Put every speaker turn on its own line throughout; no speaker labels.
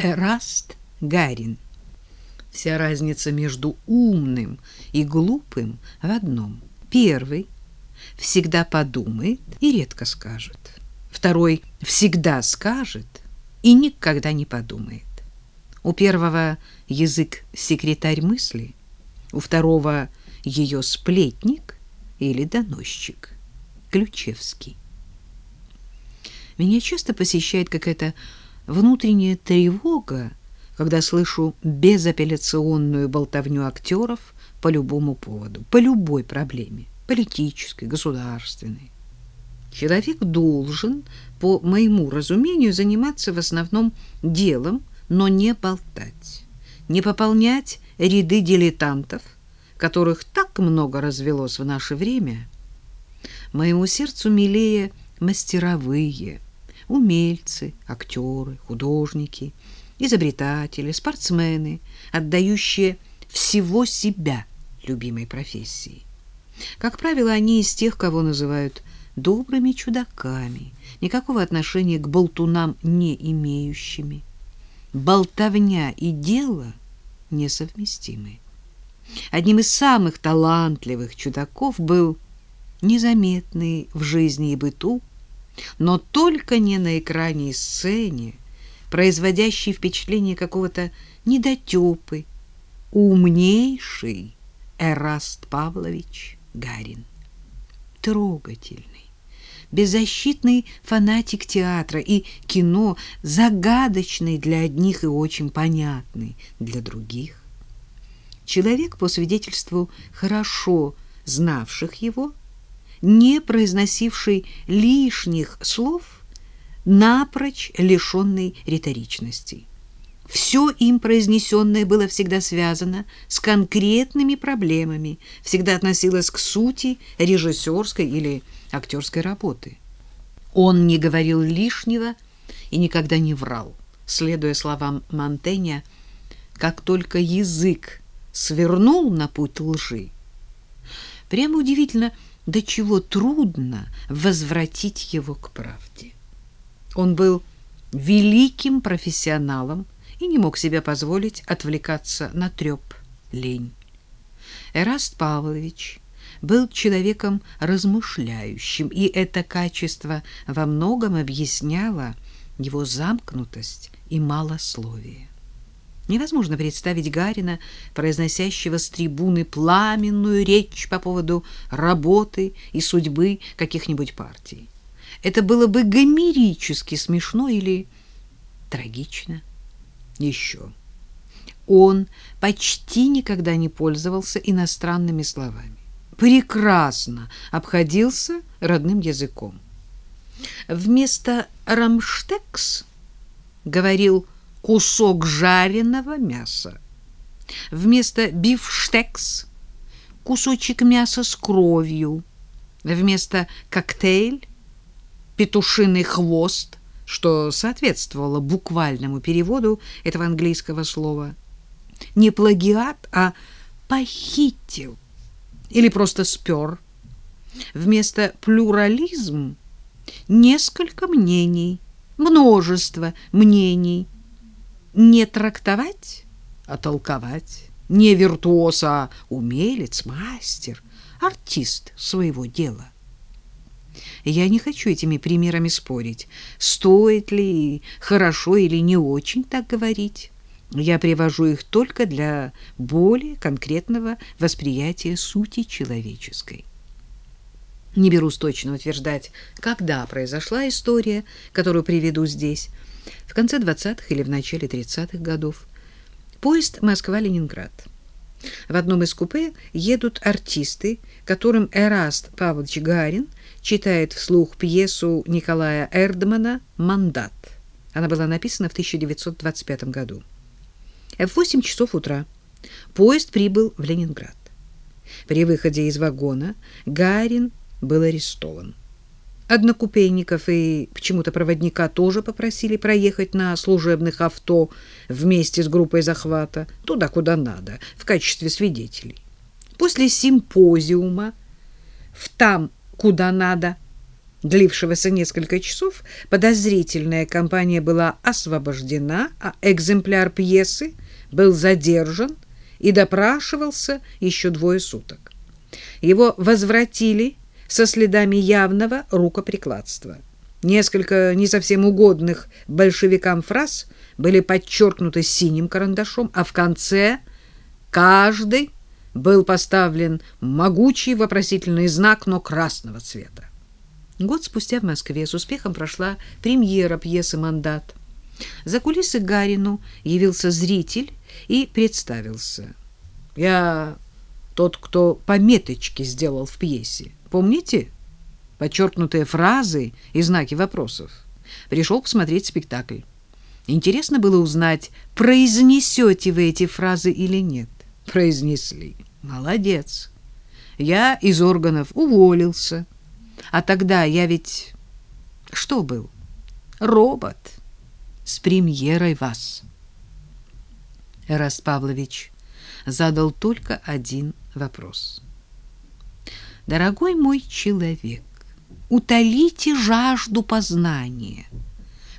Эраст Гарин. Вся разница между умным и глупым в одном. Первый всегда подумает и редко скажет. Второй всегда скажет и никогда не подумает. У первого язык секретарь мысли, у второго ее сплетник или доносчик. Ключевский. Меня часто посещает какая-то внутренняя тревога, когда слышу безапелляционную болтовню актеров по любому поводу, по любой проблеме, политической, государственной. Человек должен, по моему разумению, заниматься в основном делом, но не болтать, не пополнять ряды дилетантов, которых так много развелось в наше время. Моему сердцу милее мастеровые, умельцы, актеры, художники, изобретатели, спортсмены, отдающие всего себя любимой профессии. Как правило, они из тех, кого называют добрыми чудаками, никакого отношения к болтунам не имеющими. Болтовня и дело несовместимы. Одним из самых талантливых чудаков был незаметный в жизни и быту, но только не на экране и сцене, производящий впечатление какого-то недотепы, умнейший Эраст Павлович Гарин. Трогательный, беззащитный фанатик театра и кино, загадочный для одних и очень понятный для других. Человек, по свидетельству хорошо знавших его, не произносивший лишних слов, напрочь лишенный риторичности. Все им произнесенное было всегда связано с конкретными проблемами, всегда относилось к сути режиссерской или актерской работы. Он не говорил лишнего и никогда не врал. Следуя словам Монтэня, как только язык свернул на путь лжи, прямо удивительно, до чего трудно возвратить его к правде. Он был великим профессионалом и не мог себе позволить отвлекаться на треп, лень. Эраст Павлович был человеком размышляющим, и это качество во многом объясняло его замкнутость и малословие. Невозможно представить Гарина, произносящего с трибуны пламенную речь по поводу работы и судьбы каких-нибудь партий. Это было бы гомерически смешно или трагично. Еще. Он почти никогда не пользовался иностранными словами. Прекрасно обходился родным языком. Вместо «рамштекс» говорил «рамштекс» кусок жареного мяса. Вместо бифштекс — кусочек мяса с кровью. Вместо коктейль — петушиный хвост, что соответствовало буквальному переводу этого английского слова. Не плагиат, а похитил или просто спер. Вместо плюрализм — несколько мнений, множество мнений — не трактовать, а толковать. Не виртуоз, а умелец, мастер, артист своего дела. Я не хочу этими примерами спорить, стоит ли, хорошо или не очень так говорить. Я привожу их только для более конкретного восприятия сути человеческой. Не берусь точно утверждать, когда произошла история, которую приведу здесь, в конце 20-х или в начале 30-х годов. Поезд Москва-Ленинград. В одном из купе едут артисты, которым Эраст Павлович Гарин читает вслух пьесу Николая Эрдмана «Мандат». Она была написана в 1925 году. В 8 часов утра поезд прибыл в Ленинград. При выходе из вагона Гарин был арестован. Однокупейников и почему-то проводника тоже попросили проехать на служебных авто вместе с группой захвата туда, куда надо, в качестве свидетелей. После симпозиума в там, куда надо, длившегося несколько часов, подозрительная компания была освобождена, а экземпляр пьесы был задержан и допрашивался еще двое суток. Его возвратили со следами явного рукоприкладства. Несколько не совсем угодных большевикам фраз были подчеркнуты синим карандашом, а в конце каждый был поставлен могучий вопросительный знак, но красного цвета. Год спустя в Москве с успехом прошла премьера пьесы «Мандат». За кулисы Гарину явился зритель и представился. «Я тот, кто пометочки сделал в пьесе. Помните?» подчеркнутые фразы и знаки вопросов. Пришел посмотреть спектакль. Интересно было узнать, произнесете вы эти фразы или нет. Произнесли. Молодец. Я из органов уволился. А тогда я ведь... Что был? Робот. С премьерой вас. Эраст Павлович задал только один вопрос. Дорогой мой человек, утолите жажду познания.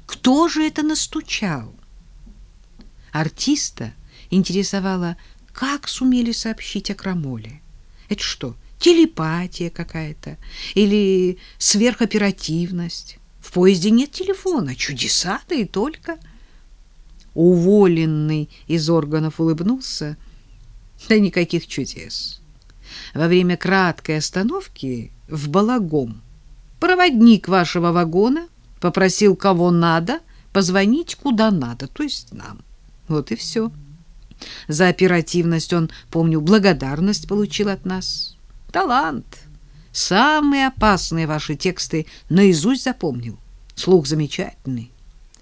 Кто же это настучал? Артиста интересовало, как сумели сообщить о крамоле. Это что, телепатия какая-то или сверхоперативность? В поезде нет телефона, чудеса-то и только. Уволенный из органов улыбнулся. Да никаких чудес. Во время краткой остановки в Балагом проводник вашего вагона попросил кого надо позвонить куда надо, то есть нам. Вот и все. За оперативность он, помню, благодарность получил от нас. Талант. Самые опасные ваши тексты наизусть запомнил. Слух замечательный.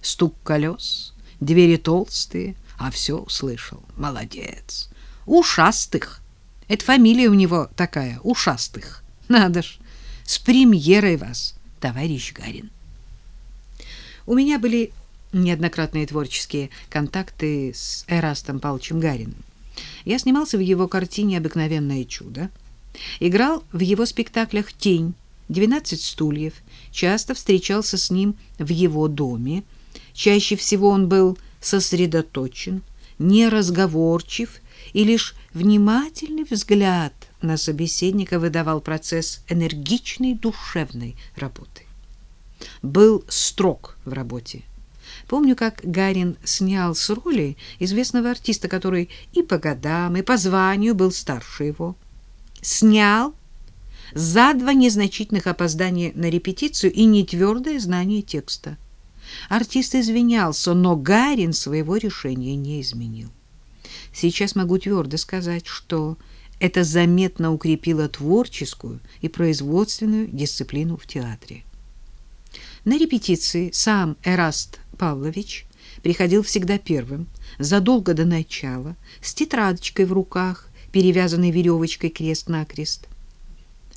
Стук колес, двери толстые, а все услышал. Молодец. Ушастых. Это фамилия у него такая, Ушастых. Надо ж, с премьерой вас, товарищ Гарин. У меня были неоднократные творческие контакты с Эрастом Павловичем Гариным. Я снимался в его картине «Обыкновенное чудо», играл в его спектаклях «Тень», «Двенадцать стульев», часто встречался с ним в его доме. Чаще всего он был сосредоточен, неразговорчив, и лишь внимательный взгляд на собеседника выдавал процесс энергичной душевной работы. Был строг в работе. Помню, как Гарин снял с роли известного артиста, который и по годам, и по званию был старше его. Снял за два незначительных опоздания на репетицию и нетвердое знание текста. Артист извинялся, но Гарин своего решения не изменил. Сейчас могу твердо сказать, что это заметно укрепило творческую и производственную дисциплину в театре. На репетиции сам Эраст Павлович приходил всегда первым, задолго до начала, с тетрадочкой в руках, перевязанной веревочкой крест-накрест.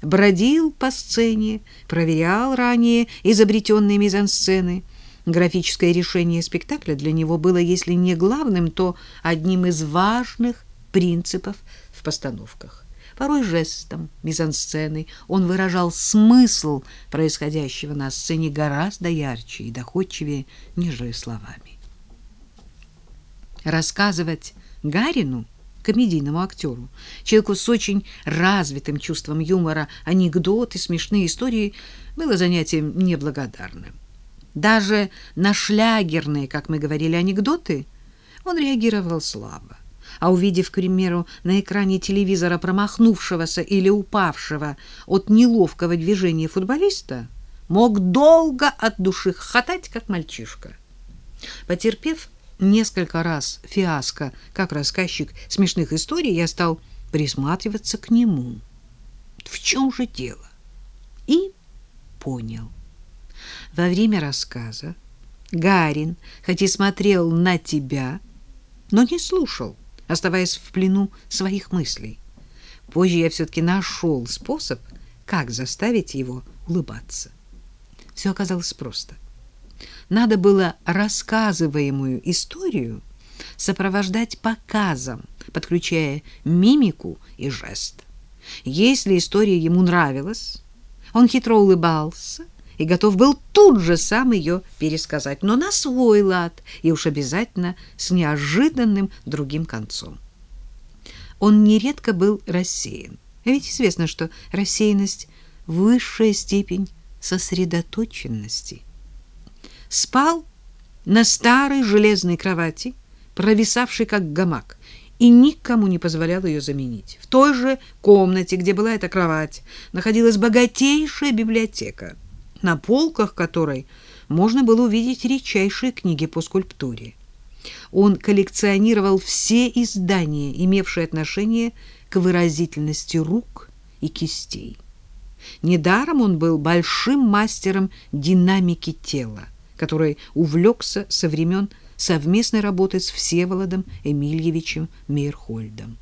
Бродил по сцене, проверял ранее изобретенные мизансцены. Графическое решение спектакля для него было, если не главным, то одним из важных принципов в постановках. Порой жестом, мизансценой он выражал смысл происходящего на сцене гораздо ярче и доходчивее, нежели словами. Рассказывать Гарину, комедийному актеру, человеку с очень развитым чувством юмора, анекдоты, смешные истории, было занятием неблагодарным. Даже на шлягерные, как мы говорили, анекдоты он реагировал слабо а увидев, к примеру, на экране телевизора промахнувшегося или упавшего от неловкого движения футболиста, мог долго от души хохотать, как мальчишка. Потерпев несколько раз фиаско как рассказчик смешных историй, я стал присматриваться к нему. В чем же дело? И понял. Во время рассказа Гарин, хоть и смотрел на тебя, но не слушал оставаясь в плену своих мыслей. Позже я все-таки нашел способ, как заставить его улыбаться. Все оказалось просто. Надо было рассказываемую историю сопровождать показом, подключая мимику и жест. Если история ему нравилась, он хитро улыбался и готов был тут же сам ее пересказать, но на свой лад и уж обязательно с неожиданным другим концом. Он нередко был рассеян. Ведь известно, что рассеянность — высшая степень сосредоточенности. Спал на старой железной кровати, провисавшей как гамак, и никому не позволял ее заменить. В той же комнате, где была эта кровать, находилась богатейшая библиотека, на полках которой можно было увидеть редчайшие книги по скульптуре. Он коллекционировал все издания, имевшие отношение к выразительности рук и кистей. Недаром он был большим мастером динамики тела, который увлекся со времен совместной работы с Всеволодом Эмильевичем Мейерхольдом.